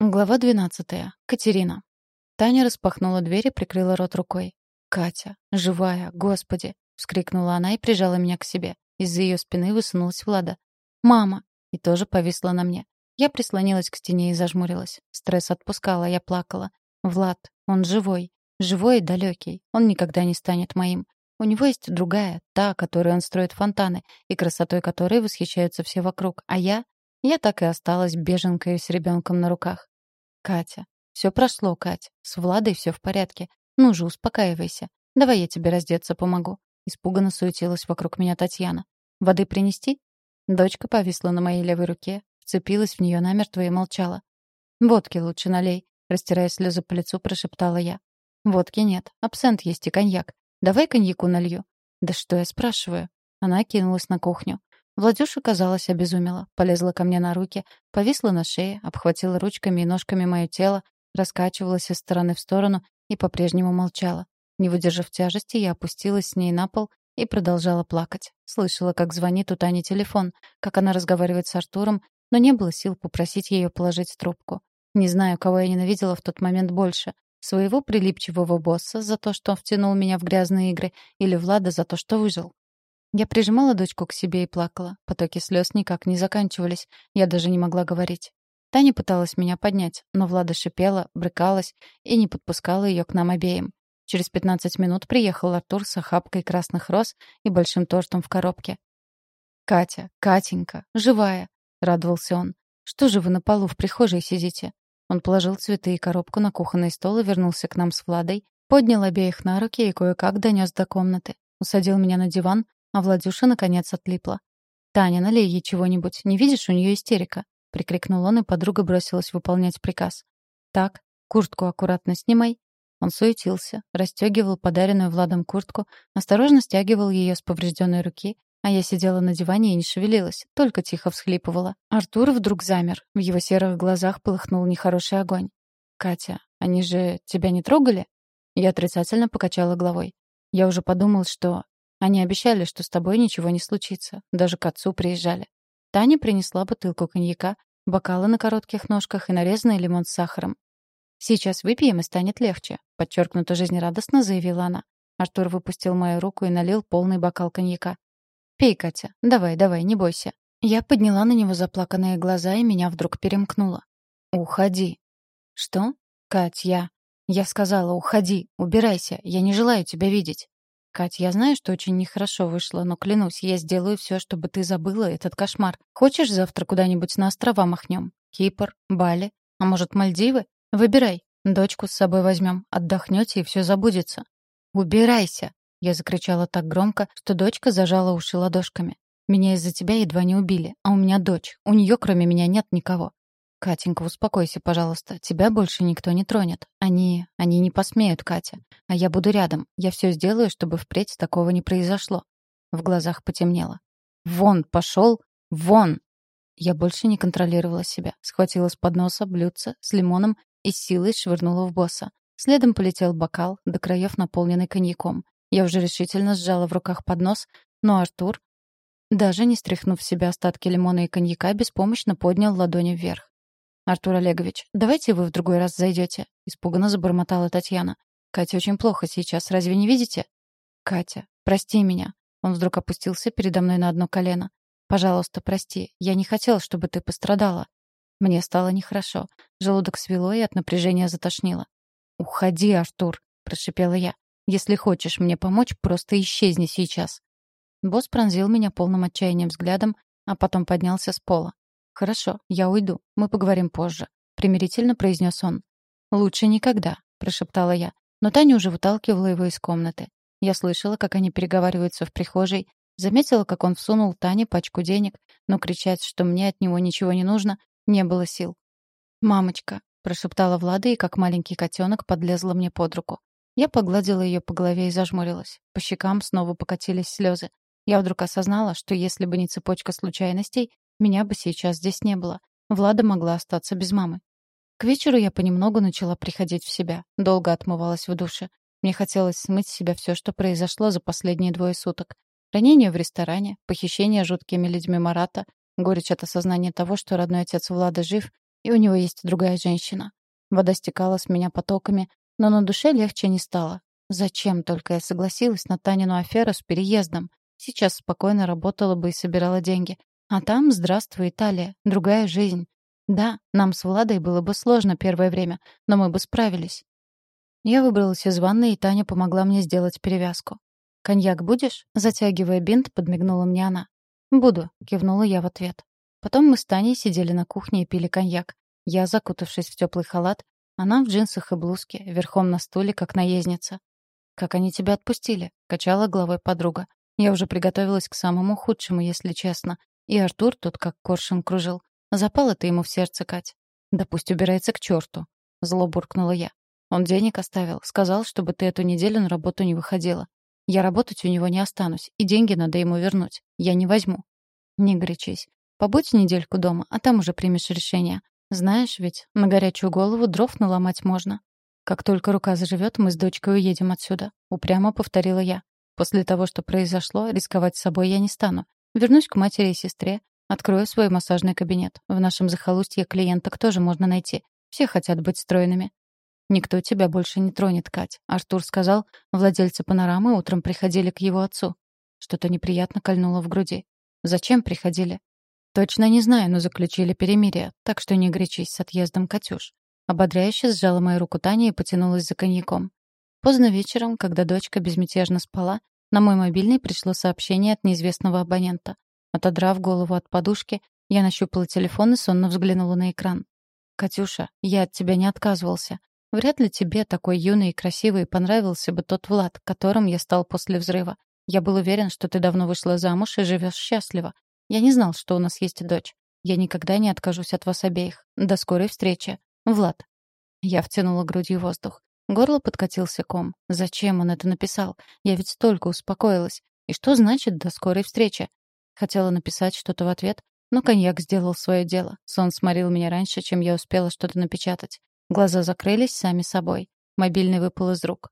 Глава 12. Катерина. Таня распахнула дверь и прикрыла рот рукой. «Катя! Живая! Господи!» — вскрикнула она и прижала меня к себе. Из-за ее спины высунулась Влада. «Мама!» — и тоже повисла на мне. Я прислонилась к стене и зажмурилась. Стресс отпускала, я плакала. «Влад, он живой. Живой и далекий. Он никогда не станет моим. У него есть другая, та, которой он строит фонтаны, и красотой которой восхищаются все вокруг. А я? Я так и осталась беженкой с ребенком на руках. Катя. Все прошло, Кать. С Владой все в порядке. Ну же, успокаивайся. Давай я тебе раздеться помогу. Испуганно суетилась вокруг меня Татьяна. Воды принести? Дочка повисла на моей левой руке, вцепилась в нее намертво и молчала. «Водки лучше налей», — растирая слезы по лицу, прошептала я. «Водки нет. Абсент есть и коньяк. Давай коньяку налью». «Да что я спрашиваю?» Она кинулась на кухню. Владюша, казалось, обезумела. Полезла ко мне на руки, повисла на шее, обхватила ручками и ножками мое тело, раскачивалась из стороны в сторону и по-прежнему молчала. Не выдержав тяжести, я опустилась с ней на пол и продолжала плакать. Слышала, как звонит у Тани телефон, как она разговаривает с Артуром, но не было сил попросить ее положить трубку. Не знаю, кого я ненавидела в тот момент больше. Своего прилипчивого босса за то, что втянул меня в грязные игры, или Влада за то, что выжил. Я прижимала дочку к себе и плакала. Потоки слез никак не заканчивались. Я даже не могла говорить. Таня пыталась меня поднять, но Влада шипела, брыкалась и не подпускала ее к нам обеим. Через 15 минут приехал Артур с охапкой красных роз и большим тортом в коробке. «Катя, Катенька, живая!» — радовался он. «Что же вы на полу в прихожей сидите?» Он положил цветы и коробку на кухонный стол и вернулся к нам с Владой, поднял обеих на руки и кое-как донес до комнаты. Усадил меня на диван, а Владюша, наконец, отлипла. «Таня, налей ей чего-нибудь. Не видишь, у нее истерика?» — прикрикнул он, и подруга бросилась выполнять приказ. «Так, куртку аккуратно снимай». Он суетился, расстегивал подаренную Владом куртку, осторожно стягивал ее с поврежденной руки, а я сидела на диване и не шевелилась, только тихо всхлипывала. Артур вдруг замер. В его серых глазах полыхнул нехороший огонь. «Катя, они же тебя не трогали?» Я отрицательно покачала головой. Я уже подумал, что они обещали, что с тобой ничего не случится. Даже к отцу приезжали. Таня принесла бутылку коньяка, бокалы на коротких ножках и нарезанный лимон с сахаром. «Сейчас выпьем, и станет легче», — подчеркнуто жизнерадостно заявила она. Артур выпустил мою руку и налил полный бокал коньяка. «Пей, Катя. Давай, давай, не бойся». Я подняла на него заплаканные глаза, и меня вдруг перемкнуло. «Уходи». «Что?» «Кать, я...» «Я сказала, уходи, убирайся, я не желаю тебя видеть». Кать, я знаю, что очень нехорошо вышло, но клянусь, я сделаю все, чтобы ты забыла этот кошмар. Хочешь, завтра куда-нибудь на острова махнем? Кипр, Бали, а может, Мальдивы? Выбирай. Дочку с собой возьмем, отдохнете и все забудется. Убирайся! Я закричала так громко, что дочка зажала уши ладошками. Меня из-за тебя едва не убили, а у меня дочь. У нее кроме меня нет никого. «Катенька, успокойся, пожалуйста. Тебя больше никто не тронет. Они... они не посмеют, Катя. А я буду рядом. Я все сделаю, чтобы впредь такого не произошло». В глазах потемнело. «Вон, пошел! Вон!» Я больше не контролировала себя. Схватила с подноса блюдце с лимоном и силой швырнула в босса. Следом полетел бокал, до краев наполненный коньяком. Я уже решительно сжала в руках поднос, но Артур, даже не стряхнув в себя остатки лимона и коньяка, беспомощно поднял ладони вверх. «Артур Олегович, давайте вы в другой раз зайдете», — испуганно забормотала Татьяна. «Катя очень плохо сейчас, разве не видите?» «Катя, прости меня». Он вдруг опустился передо мной на одно колено. «Пожалуйста, прости. Я не хотел, чтобы ты пострадала». Мне стало нехорошо. Желудок свело и от напряжения затошнило. «Уходи, Артур», — прошипела я. «Если хочешь мне помочь, просто исчезни сейчас». Босс пронзил меня полным отчаянием взглядом, а потом поднялся с пола. «Хорошо, я уйду. Мы поговорим позже», — примирительно произнес он. «Лучше никогда», — прошептала я. Но Таня уже выталкивала его из комнаты. Я слышала, как они переговариваются в прихожей, заметила, как он всунул Тане пачку денег, но кричать, что мне от него ничего не нужно, не было сил. «Мамочка», — прошептала Влада и, как маленький котенок, подлезла мне под руку. Я погладила ее по голове и зажмурилась. По щекам снова покатились слезы. Я вдруг осознала, что если бы не цепочка случайностей, меня бы сейчас здесь не было. Влада могла остаться без мамы. К вечеру я понемногу начала приходить в себя. Долго отмывалась в душе. Мне хотелось смыть с себя все, что произошло за последние двое суток. Ранение в ресторане, похищение жуткими людьми Марата, горечь от осознания того, что родной отец Влада жив, И у него есть другая женщина. Вода стекала с меня потоками, но на душе легче не стало. Зачем только я согласилась на Танину аферу с переездом? Сейчас спокойно работала бы и собирала деньги. А там, здравствуй, Италия, другая жизнь. Да, нам с Владой было бы сложно первое время, но мы бы справились. Я выбралась из ванной, и Таня помогла мне сделать перевязку. «Коньяк будешь?» Затягивая бинт, подмигнула мне она. «Буду», — кивнула я в ответ. Потом мы с Таней сидели на кухне и пили коньяк. Я, закутавшись в теплый халат, она в джинсах и блузке, верхом на стуле, как наездница. «Как они тебя отпустили?» — качала головой подруга. Я уже приготовилась к самому худшему, если честно. И Артур тут как коршун кружил. Запало ты ему в сердце, Кать. «Да пусть убирается к черту», — зло буркнула я. Он денег оставил, сказал, чтобы ты эту неделю на работу не выходила. Я работать у него не останусь, и деньги надо ему вернуть. Я не возьму. Не горячись. Побудь недельку дома, а там уже примешь решение. Знаешь ведь, на горячую голову дров наломать можно. Как только рука заживет, мы с дочкой уедем отсюда. Упрямо повторила я. После того, что произошло, рисковать собой я не стану. Вернусь к матери и сестре, открою свой массажный кабинет. В нашем захолустье клиенток тоже можно найти. Все хотят быть стройными. Никто тебя больше не тронет, Кать. Артур сказал, владельцы панорамы утром приходили к его отцу. Что-то неприятно кольнуло в груди. Зачем приходили? Точно не знаю, но заключили перемирие, так что не горячись с отъездом Катюш. Ободряюще сжала мою руку Таня и потянулась за коньяком. Поздно вечером, когда дочка безмятежно спала, на мой мобильный пришло сообщение от неизвестного абонента. Отодрав голову от подушки, я нащупала телефон и сонно взглянула на экран. «Катюша, я от тебя не отказывался. Вряд ли тебе, такой юный и красивый, понравился бы тот Влад, которым я стал после взрыва. Я был уверен, что ты давно вышла замуж и живешь счастливо. Я не знал, что у нас есть дочь. Я никогда не откажусь от вас обеих. До скорой встречи. Влад. Я втянула грудью воздух. Горло подкатился ком. Зачем он это написал? Я ведь столько успокоилась. И что значит «до скорой встречи»? Хотела написать что-то в ответ, но коньяк сделал свое дело. Сон сморил меня раньше, чем я успела что-то напечатать. Глаза закрылись сами собой. Мобильный выпал из рук.